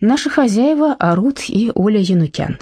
Наши хозяева Арут и Оля Янукян.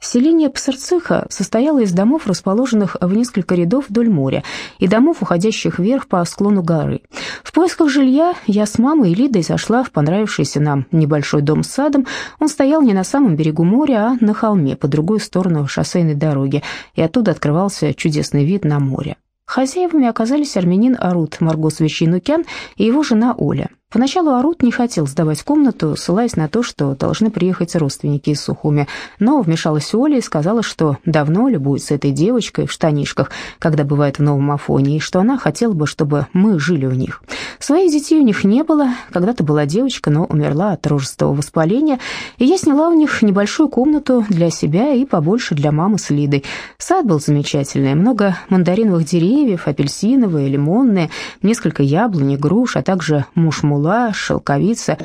Селение Псарцыха состояло из домов, расположенных в несколько рядов вдоль моря, и домов, уходящих вверх по склону горы. В поисках жилья я с мамой и Лидой зашла в понравившийся нам небольшой дом с садом. Он стоял не на самом берегу моря, а на холме по другую сторону шоссейной дороги, и оттуда открывался чудесный вид на море. Хозяевами оказались армянин Арут Маргос Вещинукян и его жена Оля. Поначалу Арут не хотел сдавать комнату, ссылаясь на то, что должны приехать родственники из Сухуми, но вмешалась Оля и сказала, что давно любуется этой девочкой в штанишках, когда бывает в Новом Афоне, и что она хотела бы, чтобы мы жили у них. Своих детей у них не было, когда-то была девочка, но умерла от рожестого воспаления, и я сняла у них небольшую комнату для себя и побольше для мамы с Лидой. Сад был замечательный, много мандариновых деревьев, апельсиновые, лимонные, несколько яблонь, груш, а также мушмула смола, шелковица.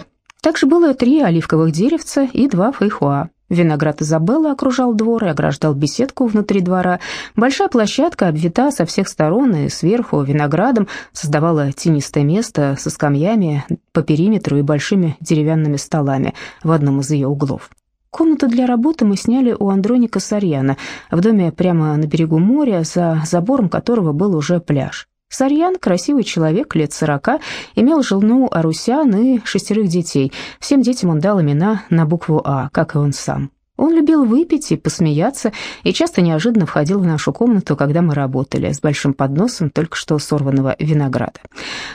Также было три оливковых деревца и два фейхуа. Виноград Изабелла окружал двор и ограждал беседку внутри двора. Большая площадка обвита со всех сторон и сверху виноградом создавала тенистое место со скамьями по периметру и большими деревянными столами в одном из ее углов. Комнату для работы мы сняли у Андроника Сарьяна в доме прямо на берегу моря, за забором которого был уже пляж. Сарьян, красивый человек, лет сорока, имел жену Арусян и шестерых детей. Всем детям он дал имена на букву «А», как и он сам. Он любил выпить и посмеяться, и часто неожиданно входил в нашу комнату, когда мы работали, с большим подносом только что сорванного винограда.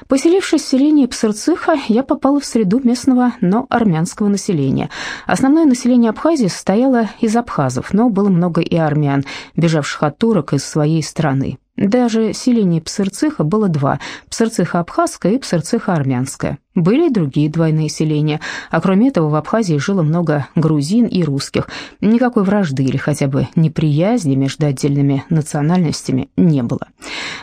Поселившись в селении Псырцыха, я попала в среду местного, но армянского населения. Основное население Абхазии состояло из абхазов, но было много и армян, бежавших от турок из своей страны. Даже селений Псырцыха было два – Псырцыха-Абхазское и Псырцыха-Армянское. Были и другие двойные селения, а кроме этого в Абхазии жило много грузин и русских. Никакой вражды или хотя бы неприязни между отдельными национальностями не было.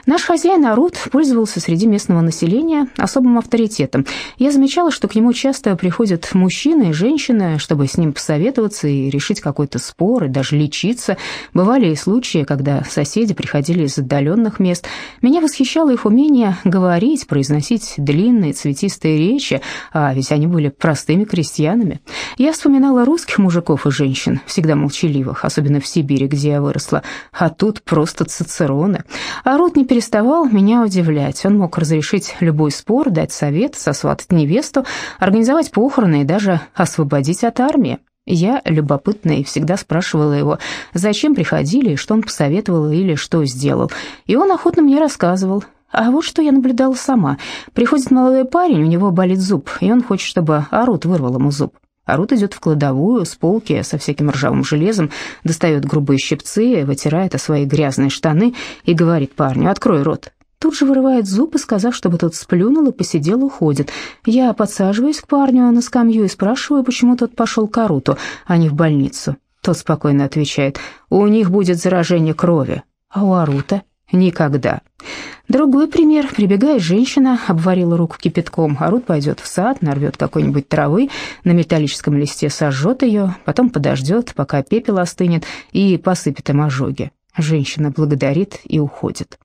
Наш хозяин Арут пользовался среди местного населения особым авторитетом. Я замечала, что к нему часто приходят мужчины и женщины, чтобы с ним посоветоваться и решить какой-то спор, и даже лечиться. Бывали и случаи, когда соседи приходили из отдаленных мест. Меня восхищало их умение говорить, произносить длинные цветистые речи, а ведь они были простыми крестьянами. Я вспоминала русских мужиков и женщин, всегда молчаливых, особенно в Сибири, где я выросла, а тут просто цицероны. А Рут не переставал меня удивлять. Он мог разрешить любой спор, дать совет, сосватать невесту, организовать похороны и даже освободить от армии. Я, любопытная, и всегда спрашивала его, зачем приходили, что он посоветовал или что сделал. И он охотно мне рассказывал. А вот что я наблюдала сама. Приходит молодой парень, у него болит зуб, и он хочет, чтобы Арут вырвал ему зуб. Арут идет в кладовую с полки со всяким ржавым железом, достает грубые щипцы, вытирает о свои грязные штаны и говорит парню «Открой рот». Тут же вырывает зуб и, сказав, чтобы тот сплюнул и посидел, уходит. Я подсаживаюсь к парню на скамью и спрашиваю, почему тот пошел к Аруту, а не в больницу. Тот спокойно отвечает «У них будет заражение крови». А у Арута Никогда. Другой пример. Прибегает женщина, обварила руку кипятком, а Рут пойдет в сад, нарвет какой-нибудь травы, на металлическом листе сожжет ее, потом подождет, пока пепел остынет, и посыпет им ожоги. Женщина благодарит и уходит.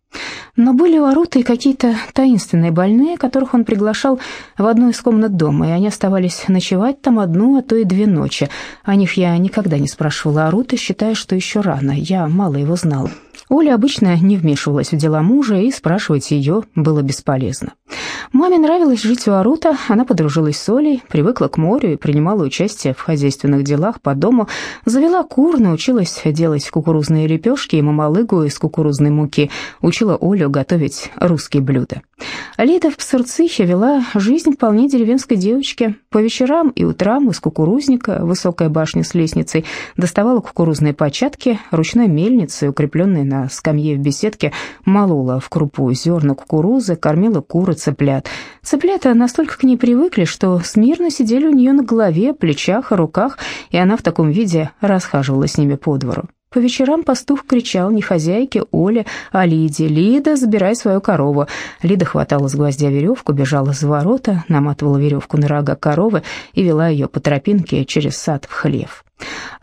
Но были у Аруты какие-то таинственные больные, которых он приглашал в одну из комнат дома, и они оставались ночевать там одну, а то и две ночи. О них я никогда не спрашивала Аруты, считая, что еще рано, я мало его знала. Оля обычно не вмешивалась в дела мужа, и спрашивать ее было бесполезно. Маме нравилось жить у Арута, она подружилась с Олей, привыкла к морю и принимала участие в хозяйственных делах по дому, завела кур, научилась делать кукурузные лепешки и мамалыгу из кукурузной муки, учила Олю готовить русские блюда. Лида в Псырцихе вела жизнь вполне деревенской девочки. По вечерам и утрам из кукурузника, высокая башня с лестницей, доставала кукурузные початки, ручной мельницей, укрепленной на скамье в беседке, молола в крупу зерна кукурузы, кормила кур и цыплят. Цыплята настолько к ней привыкли, что смирно сидели у нее на голове, плечах руках, и она в таком виде расхаживала с ними по двору. По вечерам пастух кричал не хозяйке Оле, а Лиде. «Лида, забирай свою корову». Лида хватала с гвоздя веревку, бежала за ворота, наматывала веревку на рога коровы и вела ее по тропинке через сад в хлев.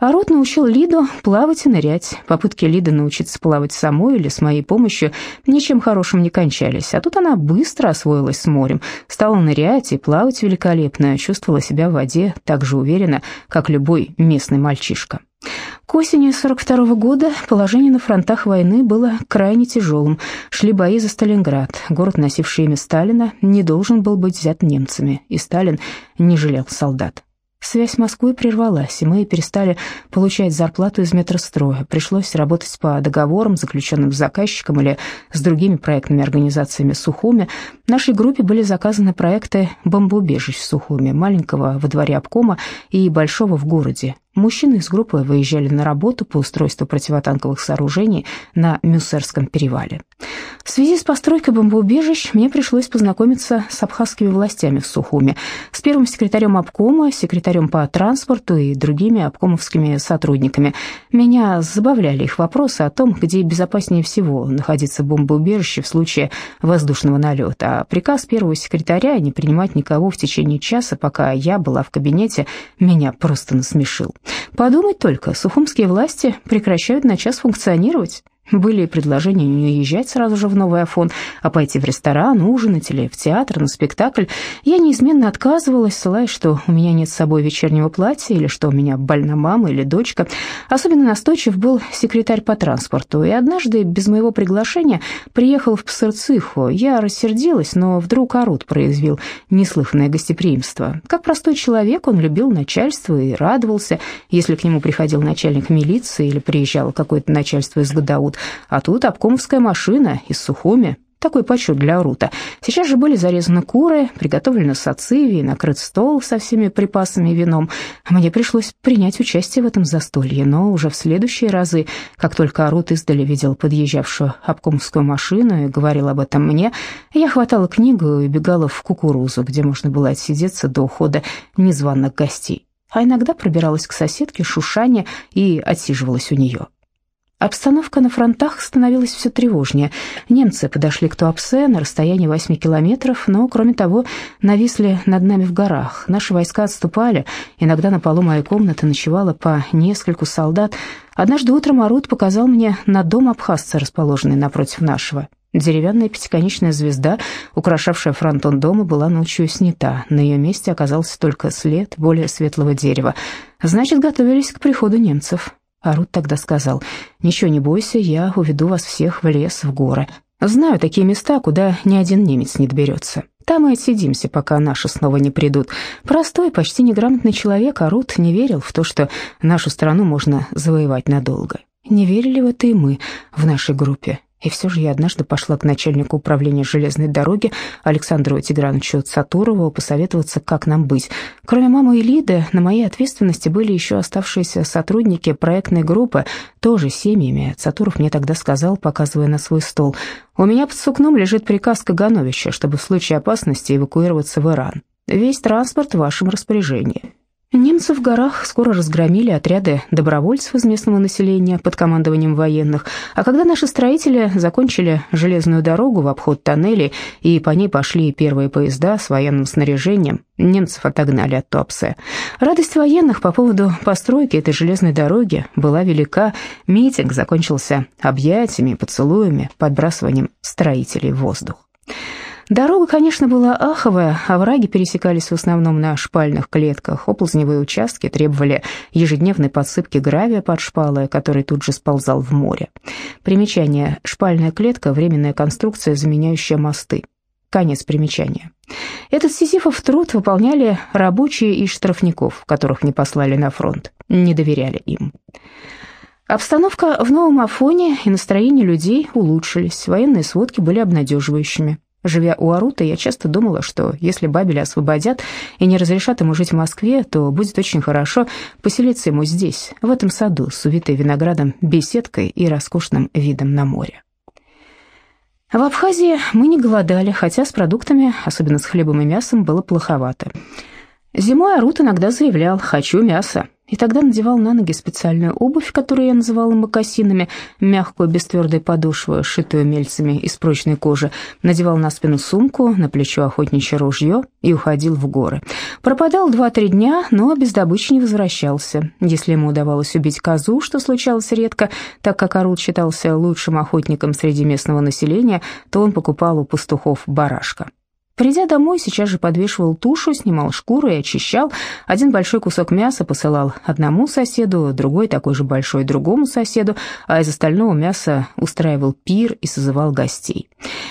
А Рот научил Лиду плавать и нырять. Попытки Лиды научиться плавать самой или с моей помощью ничем хорошим не кончались. А тут она быстро освоилась с морем, стала нырять и плавать великолепно, чувствовала себя в воде так же уверенно, как любой местный мальчишка. К осени 42 -го года положение на фронтах войны было крайне тяжелым. Шли бои за Сталинград. Город, носивший имя Сталина, не должен был быть взят немцами, и Сталин не жалел солдат. Связь с Москвой прервалась, и мы перестали получать зарплату из метростроя. Пришлось работать по договорам, заключенным с заказчиком или с другими проектными организациями Сухуми. В нашей группе были заказаны проекты бомбоубежищ в Сухуми, маленького во дворе обкома и большого в городе. Мужчины из группы выезжали на работу по устройству противотанковых сооружений на Мюссерском перевале. В связи с постройкой бомбоубежищ мне пришлось познакомиться с абхазскими властями в Сухуме, с первым секретарем обкома, секретарем по транспорту и другими обкомовскими сотрудниками. Меня забавляли их вопросы о том, где безопаснее всего находиться бомбоубежище в случае воздушного налета, а приказ первого секретаря не принимать никого в течение часа, пока я была в кабинете, меня просто насмешил. Подумать только, сухумские власти прекращают на час функционировать. Были предложения не уезжать сразу же в Новый Афон, а пойти в ресторан, ужинать или в театр, на спектакль. Я неизменно отказывалась, ссылаясь, что у меня нет с собой вечернего платья или что у меня больна мама или дочка. Особенно настойчив был секретарь по транспорту, и однажды без моего приглашения приехал в Псырциху. Я рассердилась, но вдруг Арут произвел неслыханное гостеприимство. Как простой человек, он любил начальство и радовался, если к нему приходил начальник милиции или приезжало какое-то начальство из Гадаут, а тут обкомовская машина из Сухуми. Такой почет для Рута. Сейчас же были зарезаны куры, приготовлены сациви, накрыт стол со всеми припасами и вином. Мне пришлось принять участие в этом застолье, но уже в следующие разы, как только Арут издали видел подъезжавшую обкомовскую машину и говорил об этом мне, я хватала книгу и бегала в кукурузу, где можно было отсидеться до ухода незваных гостей. А иногда пробиралась к соседке Шушане и отсиживалась у нее. Обстановка на фронтах становилась все тревожнее. Немцы подошли к Туапсе на расстоянии 8 километров, но, кроме того, нависли над нами в горах. Наши войска отступали, иногда на полу моей комнаты ночевало по нескольку солдат. Однажды утром Арут показал мне на дом абхазца, расположенный напротив нашего. Деревянная пятиконечная звезда, украшавшая фронтон дома, была ночью снята. На ее месте оказался только след более светлого дерева. Значит, готовились к приходу немцев. Арут тогда сказал, «Ничего не бойся, я уведу вас всех в лес, в горы. Знаю такие места, куда ни один немец не доберется. Там и отсидимся, пока наши снова не придут». Простой, почти неграмотный человек Арут не верил в то, что нашу страну можно завоевать надолго. Не верили в это и мы в нашей группе. И все же я однажды пошла к начальнику управления железной дороги Александру Тиграновичу Цатурову посоветоваться, как нам быть. Кроме мамы и Лиды, на моей ответственности были еще оставшиеся сотрудники проектной группы, тоже семьями. Цатуров мне тогда сказал, показывая на свой стол, «У меня под сукном лежит приказ Кагановича, чтобы в случае опасности эвакуироваться в Иран. Весь транспорт в вашем распоряжении». Немцы в горах скоро разгромили отряды добровольцев из местного населения под командованием военных, а когда наши строители закончили железную дорогу в обход тоннелей и по ней пошли первые поезда с военным снаряжением, немцев отогнали от Туапсе. Радость военных по поводу постройки этой железной дороги была велика. Митинг закончился объятиями, поцелуями, подбрасыванием строителей в воздух. Дорога, конечно, была аховая, овраги пересекались в основном на шпальных клетках, оползневые участки требовали ежедневной подсыпки гравия под шпалы, который тут же сползал в море. Примечание. Шпальная клетка – временная конструкция, заменяющая мосты. Конец примечания. Этот сизифов труд выполняли рабочие из штрафников, которых не послали на фронт, не доверяли им. Обстановка в Новом Афоне и настроение людей улучшились, военные сводки были обнадеживающими. Живя у Арута, я часто думала, что если Бабеля освободят и не разрешат ему жить в Москве, то будет очень хорошо поселиться ему здесь, в этом саду с увитой виноградом беседкой и роскошным видом на море. В Абхазии мы не голодали, хотя с продуктами, особенно с хлебом и мясом, было плоховато. Зимой Арут иногда заявлял «хочу мяса», и тогда надевал на ноги специальную обувь, которую я называла мокасинами, мягкую, без твердой подошвы, сшитую мельцами из прочной кожи, надевал на спину сумку, на плечо охотничье ружье и уходил в горы. Пропадал два-три дня, но без добычи не возвращался. Если ему удавалось убить козу, что случалось редко, так как Арут считался лучшим охотником среди местного населения, то он покупал у пастухов барашка. Придя домой, сейчас же подвешивал тушу, снимал шкуру и очищал. Один большой кусок мяса посылал одному соседу, другой такой же большой другому соседу, а из остального мяса устраивал пир и созывал гостей.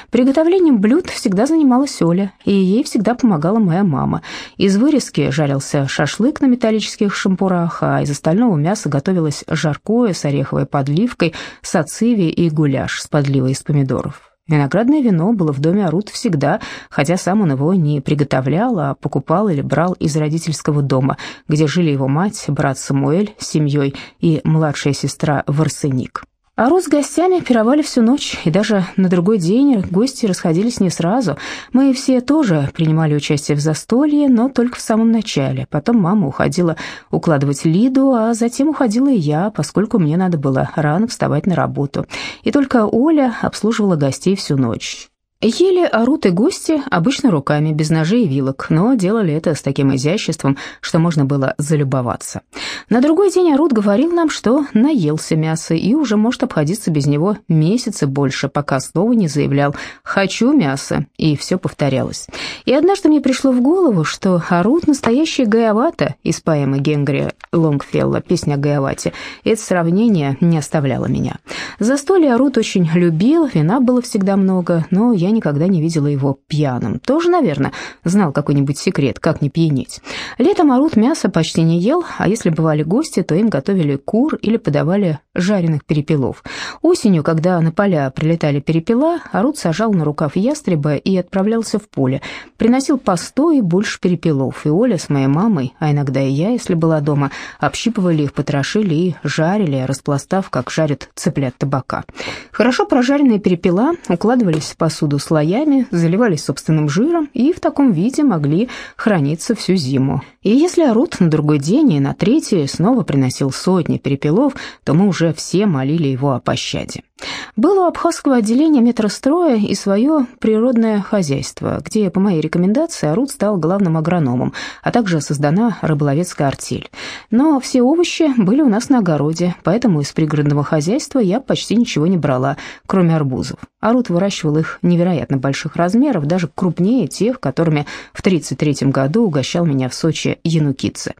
Приготовлением блюд всегда занималась Оля, и ей всегда помогала моя мама. Из вырезки жарился шашлык на металлических шампурах, а из остального мяса готовилось жаркое с ореховой подливкой, сациви и гуляш с подливой из помидоров. Виноградное вино было в доме Арут всегда, хотя сам он его не приготовлял, а покупал или брал из родительского дома, где жили его мать, брат Самуэль с семьей и младшая сестра Варсеник. А Рус с гостями пировали всю ночь, и даже на другой день гости расходились не сразу. Мы все тоже принимали участие в застолье, но только в самом начале. Потом мама уходила укладывать Лиду, а затем уходила и я, поскольку мне надо было рано вставать на работу. И только Оля обслуживала гостей всю ночь. Ели орут и гости обычно руками, без ножей и вилок, но делали это с таким изяществом, что можно было залюбоваться. На другой день Арут говорил нам, что наелся мяса и уже может обходиться без него месяцы больше, пока снова не заявлял «хочу мяса», и все повторялось. И однажды мне пришло в голову, что Арут настоящий Гаявата из поэмы Генгри Лонгфелла «Песня о Гаявате». Это сравнение не оставляло меня. Застолье Арут очень любил, вина было всегда много, но я никогда не видела его пьяным. Тоже, наверное, знал какой-нибудь секрет, как не пьянеть. Летом Арут мясо почти не ел, а если бывали гости, то им готовили кур или подавали жареных перепелов. Осенью, когда на поля прилетали перепела, Арут сажал на рукав ястреба и отправлялся в поле. Приносил по сто и больше перепелов, и Оля с моей мамой, а иногда и я, если была дома, общипывали их, потрошили и жарили, распластав, как жарят цыплят табака. Хорошо прожаренные перепела укладывались в посуду слоями, заливались собственным жиром и в таком виде могли храниться всю зиму. И если Арут на другой день и на третий снова приносил сотни перепелов, то мы уже все молили его о пощаде. Было абхазского отделения метростроя и свое природное хозяйство, где по моей рекомендации Арут стал главным агрономом, а также создана рыболовецкая артель. Но все овощи были у нас на огороде, поэтому из пригородного хозяйства я почти ничего не брала, кроме арбузов. Арут выращивал их невероятно больших размеров, даже крупнее тех, которыми в 1933 году угощал меня в Сочи Янукицы.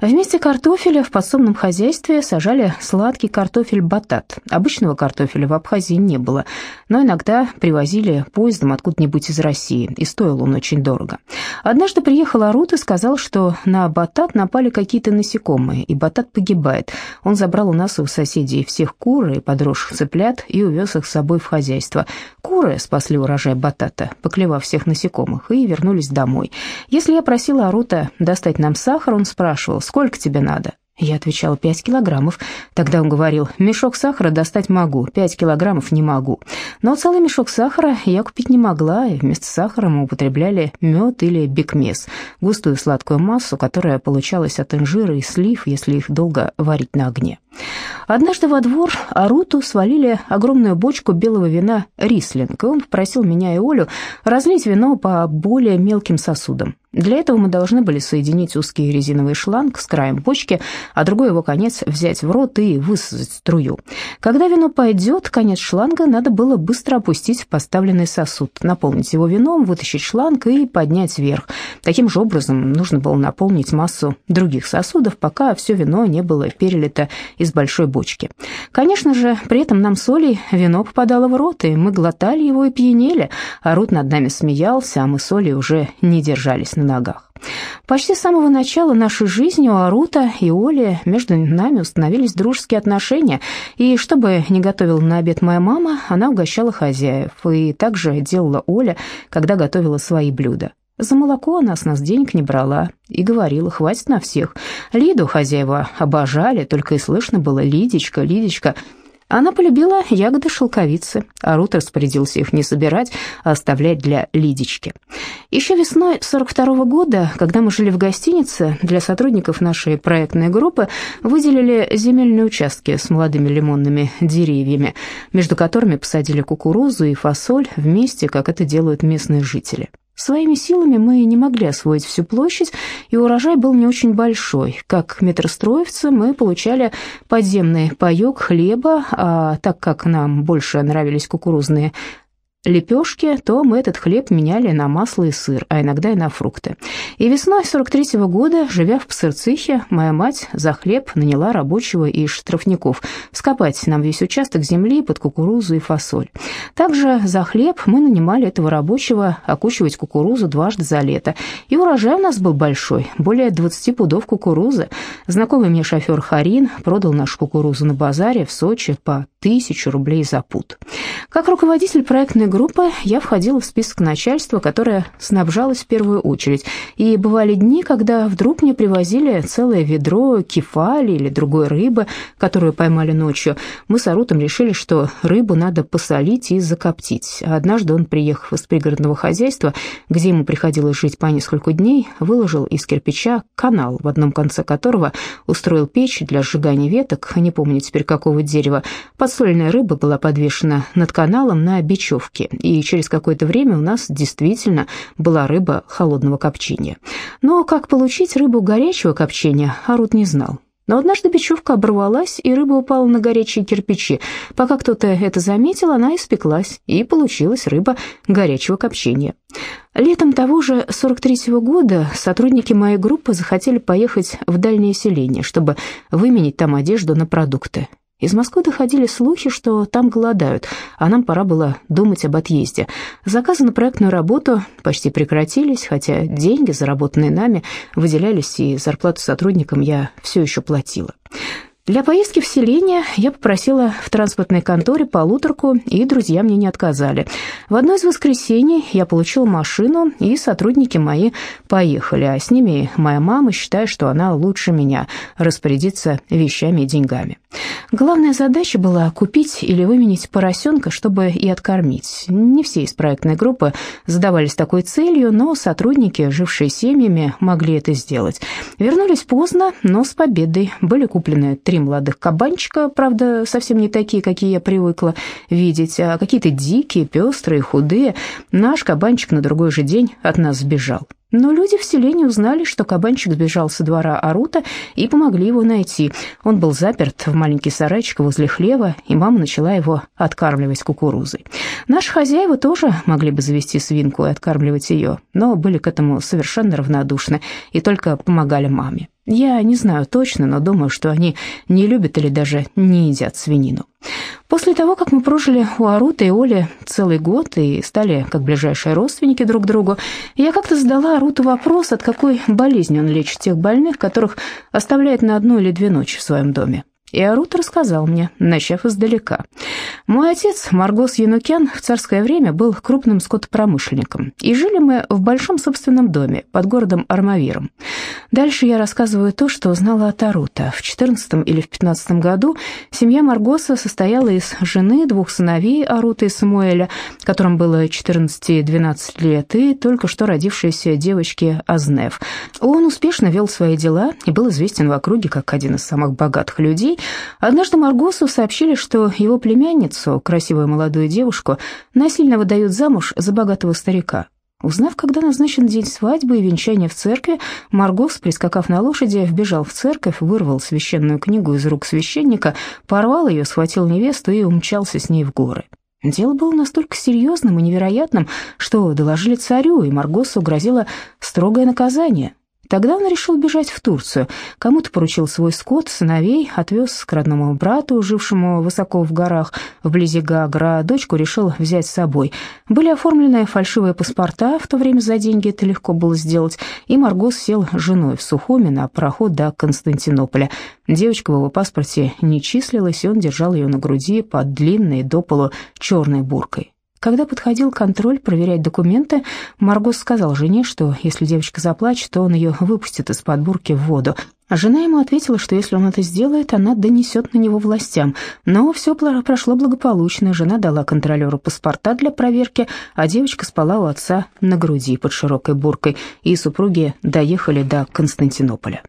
Вместе картофеля в подсобном хозяйстве сажали сладкий картофель-батат. Обычного картофеля в Абхазии не было, но иногда привозили поездом откуда-нибудь из России, и стоил он очень дорого. Однажды приехал Арут и сказал, что на батат напали какие-то насекомые, и батат погибает. Он забрал у нас у соседей всех кур и подросших цыплят и увез их с собой в хозяйство. Куры спасли урожай батата, поклевав всех насекомых, и вернулись домой. Если я просила Арута достать нам сахар, он спрашивал, сколько тебе надо? Я отвечала, пять килограммов. Тогда он говорил, мешок сахара достать могу, пять килограммов не могу. Но целый мешок сахара я купить не могла, и вместо сахара мы употребляли мед или бекмес, густую сладкую массу, которая получалась от инжира и слив, если их долго варить на огне. Однажды во двор Аруту свалили огромную бочку белого вина «Рислинг», и он попросил меня и Олю разлить вино по более мелким сосудам. Для этого мы должны были соединить узкий резиновый шланг с краем бочки, а другой его конец взять в рот и высосать струю. Когда вино пойдет, конец шланга надо было быстро опустить в поставленный сосуд, наполнить его вином, вытащить шланг и поднять вверх. Таким же образом нужно было наполнить массу других сосудов, пока все вино не было перелито из большой бочки. Конечно же, при этом нам с Олей вино попадало в рот, и мы глотали его и пьянели, а Рут над нами смеялся, а мы с Олей уже не держались на ногах. Почти с самого начала нашей жизни у Арута и Оли между нами установились дружеские отношения, и чтобы не готовила на обед моя мама, она угощала хозяев, и также делала Оля, когда готовила свои блюда. За молоко она с нас денег не брала и говорила, хватит на всех. Лиду хозяева обожали, только и слышно было «Лидечка, Лидечка». Она полюбила ягоды шелковицы, а Рут распорядился их не собирать, а оставлять для Лидички. Еще весной 42 -го года, когда мы жили в гостинице, для сотрудников нашей проектной группы выделили земельные участки с молодыми лимонными деревьями, между которыми посадили кукурузу и фасоль вместе, как это делают местные жители. Своими силами мы не могли освоить всю площадь, и урожай был не очень большой. Как метростроевцы мы получали подземный паёк хлеба, а так как нам больше нравились кукурузные лепешки, то мы этот хлеб меняли на масло и сыр, а иногда и на фрукты. И весной 43 -го года, живя в Псырцихе, моя мать за хлеб наняла рабочего и штрафников скопать нам весь участок земли под кукурузу и фасоль. Также за хлеб мы нанимали этого рабочего окучивать кукурузу дважды за лето. И урожай у нас был большой, более 20 пудов кукурузы. Знакомый мне шофер Харин продал нашу кукурузу на базаре в Сочи по тысячу рублей за пуд. Как руководитель проектной группы я входила в список начальства, которое снабжалось в первую очередь, и бывали дни, когда вдруг мне привозили целое ведро кефали или другой рыбы, которую поймали ночью. Мы с Арутом решили, что рыбу надо посолить и закоптить. однажды он, приехав из пригородного хозяйства, где ему приходилось жить по несколько дней, выложил из кирпича канал, в одном конце которого устроил печь для сжигания веток, не помню теперь какого дерева. Подсоленная рыба была подвешена над каналом на бечевке, и через какое-то время у нас действительно была рыба холодного копчения. Но как получить рыбу горячего копчения, Арут не знал. Но однажды бечевка оборвалась, и рыба упала на горячие кирпичи. Пока кто-то это заметил, она испеклась, и получилась рыба горячего копчения. Летом того же 43-го года сотрудники моей группы захотели поехать в дальнее селение, чтобы выменить там одежду на продукты. Из Москвы доходили слухи, что там голодают, а нам пора было думать об отъезде. Заказы на проектную работу почти прекратились, хотя деньги, заработанные нами, выделялись, и зарплату сотрудникам я все еще платила. Для поездки в селение я попросила в транспортной конторе полуторку, и друзья мне не отказали. В одно из воскресений я получила машину, и сотрудники мои поехали, а с ними моя мама, считая, что она лучше меня, распорядиться вещами и деньгами. Главная задача была купить или выменить поросенка, чтобы и откормить. Не все из проектной группы задавались такой целью, но сотрудники, жившие семьями, могли это сделать. Вернулись поздно, но с победой. Были куплены три молодых кабанчика, правда, совсем не такие, какие я привыкла видеть, а какие-то дикие, пестрые, худые. Наш кабанчик на другой же день от нас сбежал. Но люди в селении узнали, что кабанчик сбежал со двора Арута и помогли его найти. Он был заперт в маленький сарайчик возле хлева, и мама начала его откармливать кукурузой. Наши хозяева тоже могли бы завести свинку и откармливать ее, но были к этому совершенно равнодушны и только помогали маме. Я не знаю точно, но думаю, что они не любят или даже не едят свинину. После того, как мы прожили у Арута и Оли целый год и стали как ближайшие родственники друг другу, я как-то задала Аруту вопрос, от какой болезни он лечит тех больных, которых оставляет на одну или две ночи в своем доме. И Арут рассказал мне, начав издалека. Мой отец, Маргос Янукян, в царское время был крупным скотопромышленником, и жили мы в большом собственном доме под городом Армавиром. Дальше я рассказываю то, что узнала от Арута. В 14 или в 15 году семья Маргоса состояла из жены, двух сыновей Арута и Самуэля, которым было 14 и 12 лет, и только что родившейся девочки Азнев. Он успешно вел свои дела и был известен в округе как один из самых богатых людей, Однажды Маргосу сообщили, что его племянницу, красивую молодую девушку, насильно выдают замуж за богатого старика. Узнав, когда назначен день свадьбы и венчания в церкви, Маргос, прискакав на лошади, вбежал в церковь, вырвал священную книгу из рук священника, порвал ее, схватил невесту и умчался с ней в горы. Дело было настолько серьезным и невероятным, что доложили царю, и Маргосу грозило строгое наказание. Тогда он решил бежать в Турцию. Кому-то поручил свой скот, сыновей, отвез к родному брату, жившему высоко в горах, вблизи Гагра, дочку решил взять с собой. Были оформлены фальшивые паспорта, в то время за деньги это легко было сделать, и Маргос сел с женой в Сухуми на пароход до Константинополя. Девочка в его паспорте не числилась, и он держал ее на груди под длинной до полу черной буркой. Когда подходил контроль проверять документы, Маргос сказал жене, что если девочка заплачет, то он ее выпустит из-под бурки в воду. А жена ему ответила, что если он это сделает, она донесет на него властям. Но все прошло благополучно. Жена дала контролеру паспорта для проверки, а девочка спала у отца на груди под широкой буркой, и супруги доехали до Константинополя.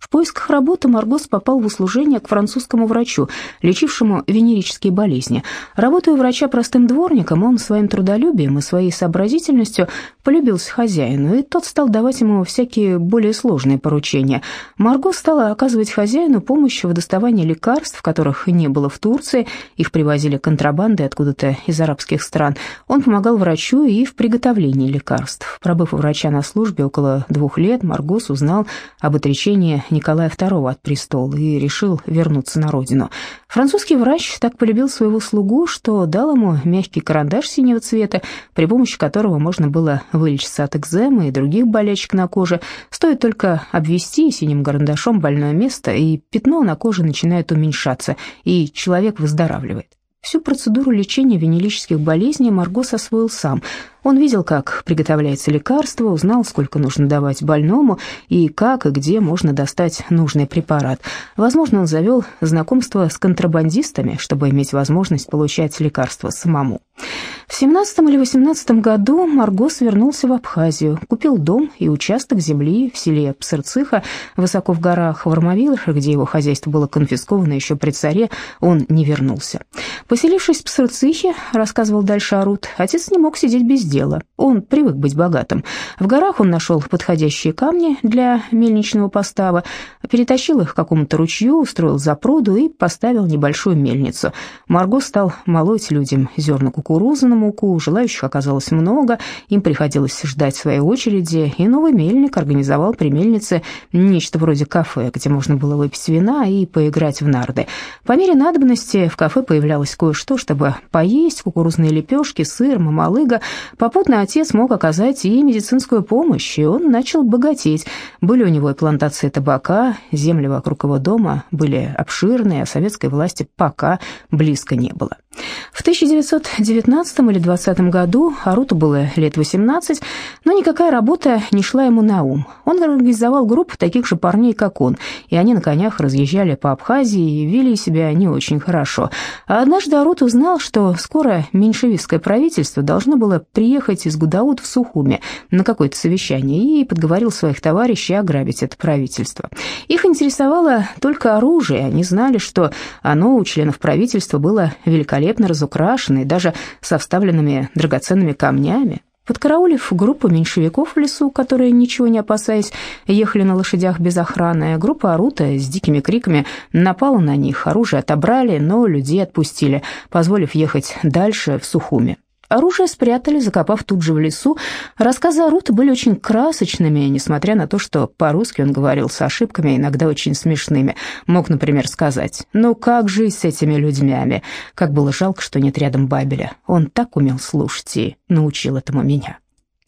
В поисках работы Маргос попал в услужение к французскому врачу, лечившему венерические болезни. Работая врача простым дворником, он своим трудолюбием и своей сообразительностью полюбился хозяину, и тот стал давать ему всякие более сложные поручения. Марго стала оказывать хозяину помощь в доставании лекарств, которых не было в Турции, их привозили контрабандой откуда-то из арабских стран. Он помогал врачу и в приготовлении лекарств. Пробыв у врача на службе около двух лет, Маргос узнал об отречении Николая II от престола и решил вернуться на родину. Французский врач так полюбил своего слугу, что дал ему мягкий карандаш синего цвета, при помощи которого можно было вылечиться от экземы и других болячек на коже. Стоит только обвести синим карандашом больное место, и пятно на коже начинает уменьшаться, и человек выздоравливает. Всю процедуру лечения венерических болезней Маргос освоил сам. Он видел, как приготовляется лекарство, узнал, сколько нужно давать больному и как и где можно достать нужный препарат. Возможно, он завел знакомство с контрабандистами, чтобы иметь возможность получать лекарства самому. В 17 или 18 году Маргос вернулся в Абхазию, купил дом и участок земли в селе Псырцыха, высоко в горах в Армавилах, где его хозяйство было конфисковано еще при царе, он не вернулся. Поселившись в Псырцыхе, рассказывал дальше Арут, отец не мог сидеть без дела. Он привык быть богатым. В горах он нашел подходящие камни для мельничного постава, перетащил их к какому-то ручью, устроил запруду и поставил небольшую мельницу. Марго стал молоть людям зерна кукурузы на муку, желающих оказалось много, им приходилось ждать своей очереди, и новый мельник организовал при мельнице нечто вроде кафе, где можно было выпить вина и поиграть в нарды. По мере надобности в кафе появлялось кое-что, чтобы поесть, кукурузные лепешки, сыр, мамалыга, Попутно отец мог оказать и медицинскую помощь, и он начал богатеть. Были у него и плантации табака, земли вокруг его дома были обширные, а советской власти пока близко не было. В 1919 или 20 году Аруту было лет 18, но никакая работа не шла ему на ум. Он организовал группу таких же парней, как он, и они на конях разъезжали по Абхазии и вели себя не очень хорошо. А однажды Арут узнал, что скоро меньшевистское правительство должно было приехать из Гудаут в Сухуми на какое-то совещание и подговорил своих товарищей ограбить это правительство. Их интересовало только оружие, они знали, что оно у членов правительства было великолепно великолепно разукрашенный, даже со вставленными драгоценными камнями. Подкараулив группу меньшевиков в лесу, которые, ничего не опасаясь, ехали на лошадях без охраны, группа Арута с дикими криками напала на них, оружие отобрали, но людей отпустили, позволив ехать дальше в Сухуми. Оружие спрятали, закопав тут же в лесу. Рассказы Арута были очень красочными, несмотря на то, что по-русски он говорил с ошибками, иногда очень смешными. Мог, например, сказать «Ну как жить с этими людьми?» Как было жалко, что нет рядом Бабеля. Он так умел слушать и научил этому меня.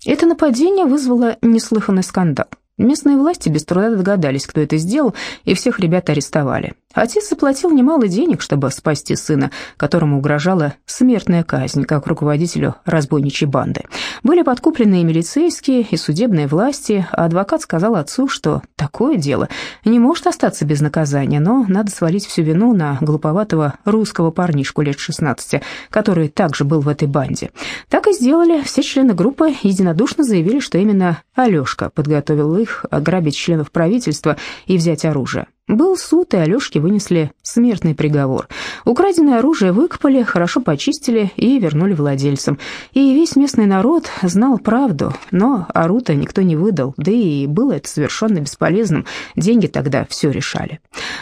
Это нападение вызвало неслыханный скандал. Местные власти без труда догадались, кто это сделал, и всех ребят арестовали. Отец заплатил немало денег, чтобы спасти сына, которому угрожала смертная казнь, как руководителю разбойничьей банды. Были подкуплены и милицейские, и судебные власти, а адвокат сказал отцу, что такое дело не может остаться без наказания, но надо свалить всю вину на глуповатого русского парнишку лет 16, который также был в этой банде. Так и сделали. Все члены группы единодушно заявили, что именно Алешка подготовил их ограбить членов правительства и взять оружие. Был суд, и Алёшке вынесли смертный приговор. Украденное оружие выкопали, хорошо почистили и вернули владельцам. И весь местный народ знал правду, но Арута никто не выдал, да и было это совершенно бесполезным, деньги тогда все решали.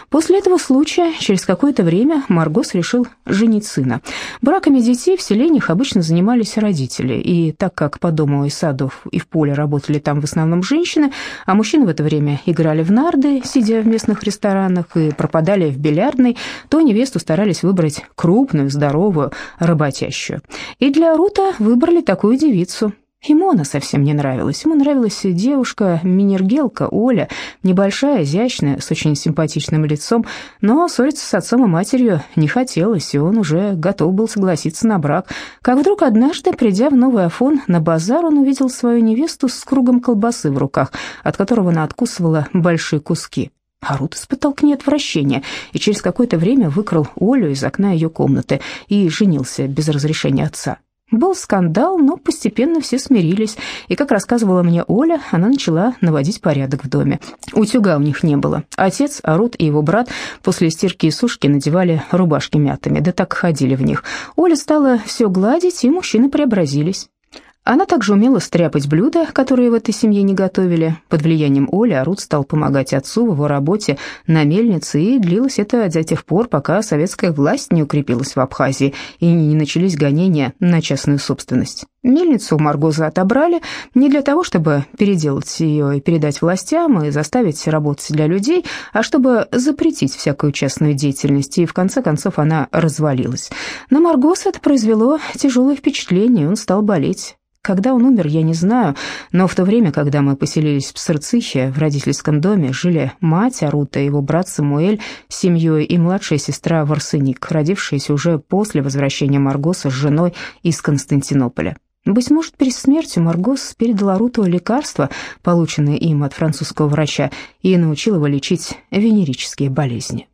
После этого случая, через какое-то время, Маргос решил женить сына. Браками детей в селениях обычно занимались родители, и так как по дому и саду и в поле работали там в основном женщины, а мужчины в это время играли в нарды, сидя в местных ресторанах и пропадали в бильярдной, то невесту старались выбрать крупную, здоровую, работящую. И для Рута выбрали такую девицу. Ему она совсем не нравилась. Ему нравилась девушка-минергелка Оля, небольшая, изящная, с очень симпатичным лицом, но ссориться с отцом и матерью не хотелось, и он уже готов был согласиться на брак. Как вдруг однажды, придя в Новый Афон на базар, он увидел свою невесту с кругом колбасы в руках, от которого она откусывала большие куски. А Рут испытал к ней отвращение и через какое-то время выкрал Олю из окна ее комнаты и женился без разрешения отца. Был скандал, но постепенно все смирились, и, как рассказывала мне Оля, она начала наводить порядок в доме. Утюга у них не было. Отец, Арут и его брат после стирки и сушки надевали рубашки мятыми, да так ходили в них. Оля стала все гладить, и мужчины преобразились. Она также умела стряпать блюда, которые в этой семье не готовили. Под влиянием Оли Арут стал помогать отцу в его работе на мельнице, и длилось это до тех пор, пока советская власть не укрепилась в Абхазии и не начались гонения на частную собственность. Мельницу Маргоза отобрали не для того, чтобы переделать ее и передать властям и заставить работать для людей, а чтобы запретить всякую частную деятельность, и в конце концов она развалилась. На Маргоса это произвело тяжелое впечатление, он стал болеть. Когда он умер, я не знаю, но в то время, когда мы поселились в Сарцихе, в родительском доме, жили мать Арута, его брат Самуэль семьей и младшая сестра Варсеник, родившаяся уже после возвращения Маргоса с женой из Константинополя. Быть может, перед смертью Маргос передал Аруту лекарство, полученное им от французского врача, и научил его лечить венерические болезни.